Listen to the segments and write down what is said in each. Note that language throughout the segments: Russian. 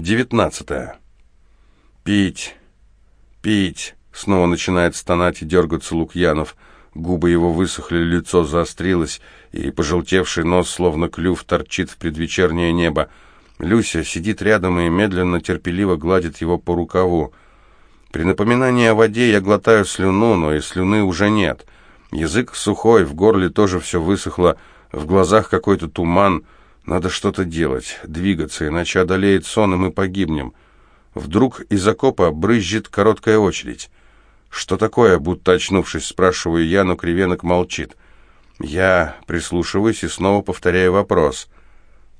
Девятнадцатое. «Пить, пить!» — снова начинает стонать и дергаться Лукьянов. Губы его высохли, лицо заострилось, и пожелтевший нос, словно клюв, торчит в предвечернее небо. Люся сидит рядом и медленно, терпеливо гладит его по рукаву. При напоминании о воде я глотаю слюну, но и слюны уже нет. Язык сухой, в горле тоже все высохло, в глазах какой-то туман. Надо что-то делать, двигаться, иначе одолеет сон, и мы погибнем. Вдруг из окопа брызжет короткая очередь. «Что такое?» — будто очнувшись, спрашиваю я, но кривенок молчит. Я прислушиваюсь и снова повторяю вопрос.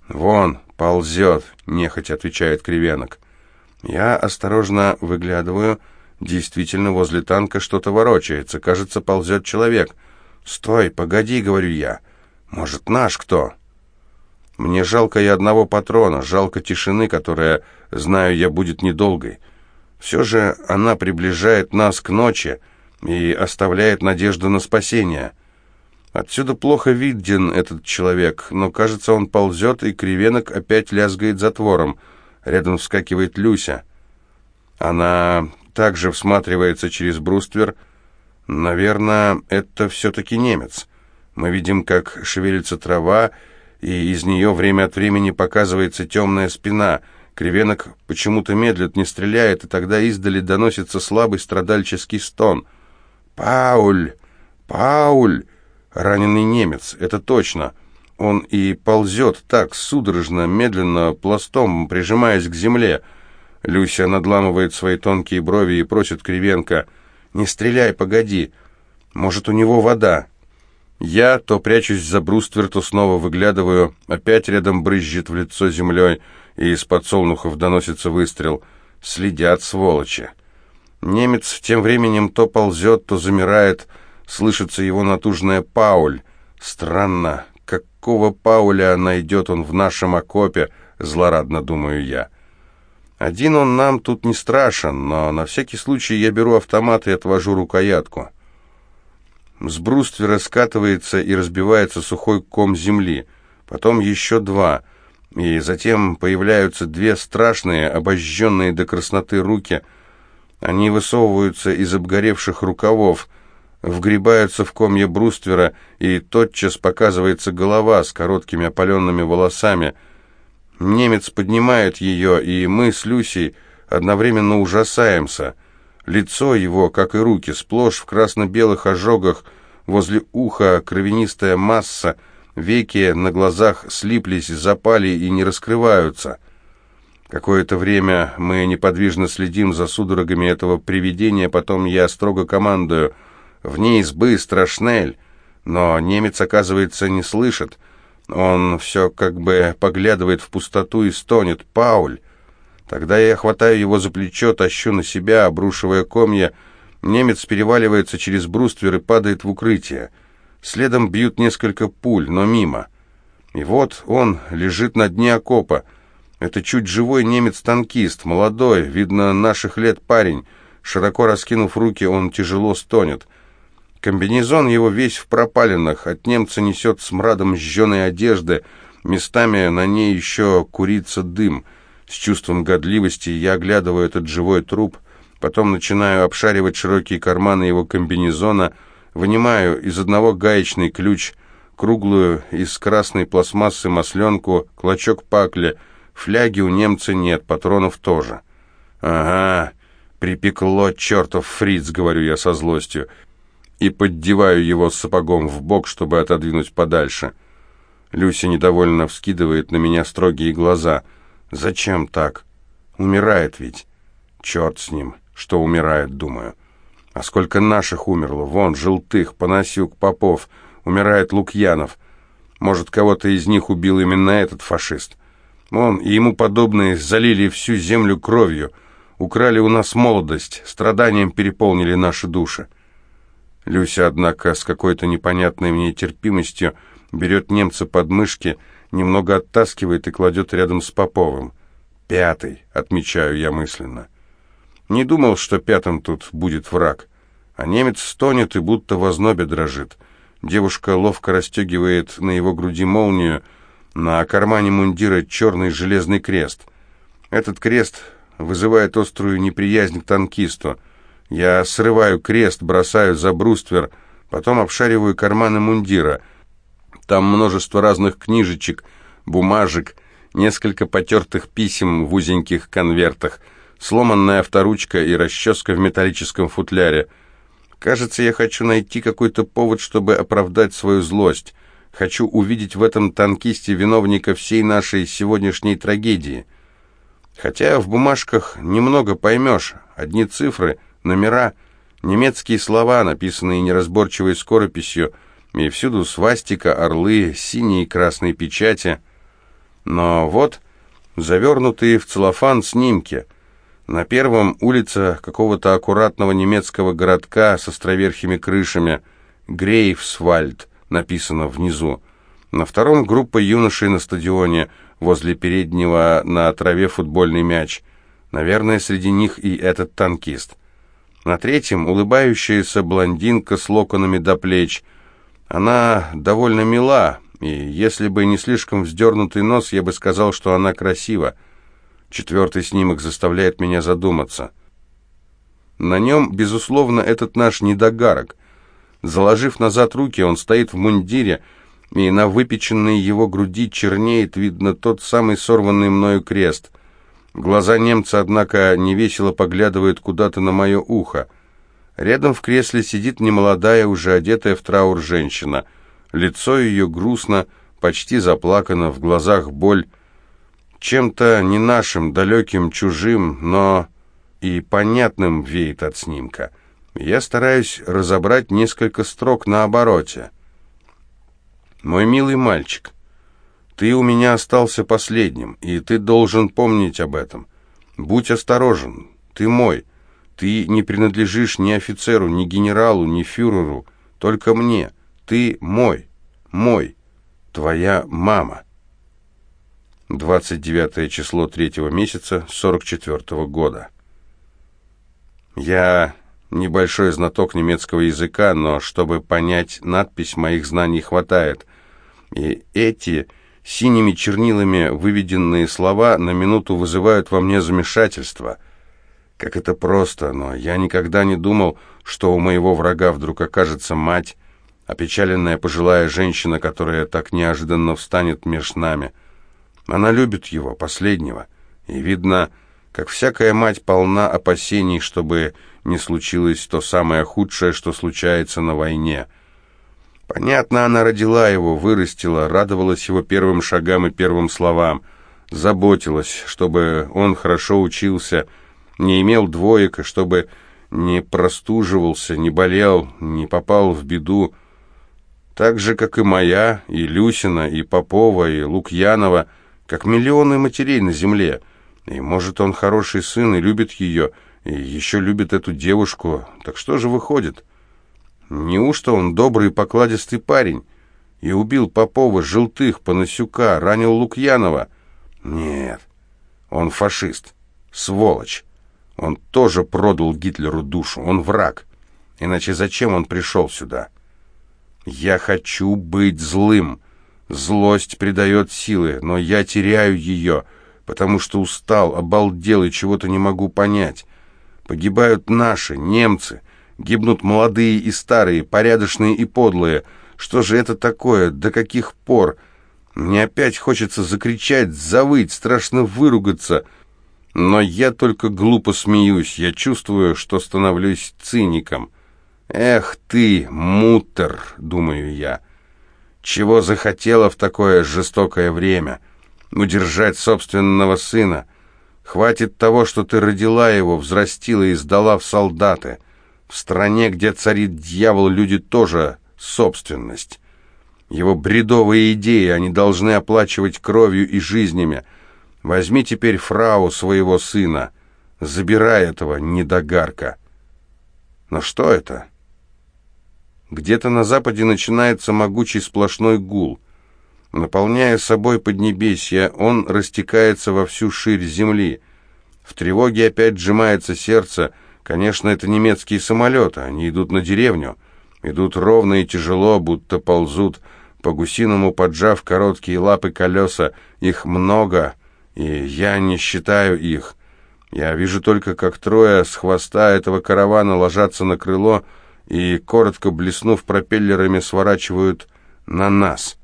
«Вон, ползет», — нехотя отвечает кривенок. Я осторожно выглядываю. Действительно, возле танка что-то ворочается. Кажется, ползет человек. «Стой, погоди», — говорю я. «Может, наш кто?» Мне жалко и одного патрона, жалко тишины, которая, знаю я, будет недолгой. Все же она приближает нас к ночи и оставляет надежду на спасение. Отсюда плохо виден этот человек, но, кажется, он ползет, и кривенок опять лязгает затвором. Рядом вскакивает Люся. Она также всматривается через бруствер. Наверное, это все-таки немец. Мы видим, как шевелится трава, и из нее время от времени показывается темная спина. Кривенок почему-то медлит, не стреляет, и тогда издали доносится слабый страдальческий стон. «Пауль! Пауль!» Раненый немец, это точно. Он и ползет так, судорожно, медленно, пластом, прижимаясь к земле. Люся надламывает свои тонкие брови и просит Кривенко, «Не стреляй, погоди. Может, у него вода?» Я то прячусь за бруствер, то снова выглядываю. Опять рядом брызжет в лицо землей, и из подсолнухов доносится выстрел. Следят, сволочи. Немец тем временем то ползет, то замирает. Слышится его натужная «Пауль». Странно, какого Пауля найдет он в нашем окопе, злорадно думаю я. Один он нам тут не страшен, но на всякий случай я беру автомат и отвожу рукоятку. С бруствера скатывается и разбивается сухой ком земли, потом еще два, и затем появляются две страшные, обожженные до красноты руки. Они высовываются из обгоревших рукавов, вгребаются в комья бруствера, и тотчас показывается голова с короткими опаленными волосами. Немец поднимает ее, и мы с Люсей одновременно ужасаемся — Лицо его, как и руки, сплошь в красно-белых ожогах, возле уха кровянистая масса, веки на глазах слиплись, запали и не раскрываются. Какое-то время мы неподвижно следим за судорогами этого привидения, потом я строго командую «Вне избы, страшнель!» Но немец, оказывается, не слышит. Он все как бы поглядывает в пустоту и стонет «Пауль!» Тогда я хватаю его за плечо, тащу на себя, обрушивая комья. Немец переваливается через бруствер и падает в укрытие. Следом бьют несколько пуль, но мимо. И вот он лежит на дне окопа. Это чуть живой немец-танкист, молодой, видно, наших лет парень. Широко раскинув руки, он тяжело стонет. Комбинезон его весь в пропалинах, от немца несет смрадом сжженной одежды, местами на ней еще курится дым — с чувством годливости я оглядываю этот живой труп, потом начинаю обшаривать широкие карманы его комбинезона, вынимаю из одного гаечный ключ, круглую из красной пластмассы масленку, клочок пакли. Фляги у немца нет, патронов тоже. «Ага, припекло, чертов фриц», — говорю я со злостью, и поддеваю его сапогом в бок, чтобы отодвинуть подальше. Люся недовольно вскидывает на меня строгие глаза — Зачем так? Умирает ведь. Черт с ним, что умирает, думаю. А сколько наших умерло? Вон, Желтых, Панасюк, Попов, умирает Лукьянов. Может, кого-то из них убил именно этот фашист. Он и ему подобные залили всю землю кровью, украли у нас молодость, страданием переполнили наши души. Люся, однако, с какой-то непонятной мне терпимостью берет немца под мышки немного оттаскивает и кладет рядом с Поповым. «Пятый», — отмечаю я мысленно. Не думал, что пятым тут будет враг. А немец стонет и будто в ознобе дрожит. Девушка ловко расстегивает на его груди молнию, на кармане мундира черный железный крест. Этот крест вызывает острую неприязнь к танкисту. Я срываю крест, бросаю за бруствер, потом обшариваю карманы мундира. Там множество разных книжечек, бумажек, несколько потертых писем в узеньких конвертах, сломанная авторучка и расческа в металлическом футляре. Кажется, я хочу найти какой-то повод, чтобы оправдать свою злость. Хочу увидеть в этом танкисте виновника всей нашей сегодняшней трагедии. Хотя в бумажках немного поймешь. Одни цифры, номера, немецкие слова, написанные неразборчивой скорописью, и всюду свастика, орлы, синие и красные печати. Но вот завернутые в целлофан снимки. На первом улица какого-то аккуратного немецкого городка с островерхими крышами, Грейвсвальд написано внизу. На втором группа юношей на стадионе, возле переднего на траве футбольный мяч. Наверное, среди них и этот танкист. На третьем улыбающаяся блондинка с локонами до плеч. Она довольно мила, и если бы не слишком вздернутый нос, я бы сказал, что она красива. Четвертый снимок заставляет меня задуматься. На нем, безусловно, этот наш недогарок. Заложив назад руки, он стоит в мундире, и на выпеченной его груди чернеет, видно, тот самый сорванный мною крест. Глаза немца, однако, невесело поглядывают куда-то на мое ухо. Рядом в кресле сидит немолодая, уже одетая в траур женщина. Лицо ее грустно, почти заплакано, в глазах боль. Чем-то не нашим, далеким, чужим, но и понятным веет от снимка. Я стараюсь разобрать несколько строк на обороте. «Мой милый мальчик, ты у меня остался последним, и ты должен помнить об этом. Будь осторожен, ты мой. Ты не принадлежишь ни офицеру, ни генералу, ни фюреру, только мне. Ты мой, мой, твоя мама». 29 число третьего месяца 44 -го года. Я небольшой знаток немецкого языка, но чтобы понять надпись, моих знаний хватает. И эти синими чернилами выведенные слова на минуту вызывают во мне замешательство. Как это просто, но я никогда не думал, что у моего врага вдруг окажется мать, опечаленная пожилая женщина, которая так неожиданно встанет меж нами. Она любит его, последнего, и, видно, как всякая мать полна опасений, чтобы не случилось то самое худшее, что случается на войне. Понятно, она родила его, вырастила, радовалась его первым шагам и первым словам, заботилась, чтобы он хорошо учился, не имел двоек, чтобы не простуживался, не болел, не попал в беду. Так же, как и моя, и Люсина, и Попова, и Лукьянова, как миллионы матерей на земле. И, может, он хороший сын и любит ее, — и еще любит эту девушку. Так что же выходит? Неужто он добрый и покладистый парень? И убил Попова, Желтых, Панасюка, ранил Лукьянова? Нет, он фашист, сволочь. Он тоже продал Гитлеру душу, он враг. Иначе зачем он пришел сюда? Я хочу быть злым. Злость придает силы, но я теряю ее, потому что устал, обалдел и чего-то не могу понять. Погибают наши, немцы. Гибнут молодые и старые, порядочные и подлые. Что же это такое? До каких пор? Мне опять хочется закричать, завыть, страшно выругаться. Но я только глупо смеюсь. Я чувствую, что становлюсь циником. «Эх ты, мутер!» — думаю я. «Чего захотела в такое жестокое время? Удержать собственного сына?» Хватит того, что ты родила его, взрастила и сдала в солдаты. В стране, где царит дьявол, люди тоже собственность. Его бредовые идеи они должны оплачивать кровью и жизнями. Возьми теперь фрау своего сына. Забирай этого недогарка. Но что это? Где-то на западе начинается могучий сплошной гул — Наполняя собой Поднебесье, он растекается во всю ширь земли. В тревоге опять сжимается сердце. Конечно, это немецкие самолеты, они идут на деревню. Идут ровно и тяжело, будто ползут, по-гусиному поджав короткие лапы колеса. Их много, и я не считаю их. Я вижу только, как трое с хвоста этого каравана ложатся на крыло и, коротко блеснув пропеллерами, сворачивают на нас.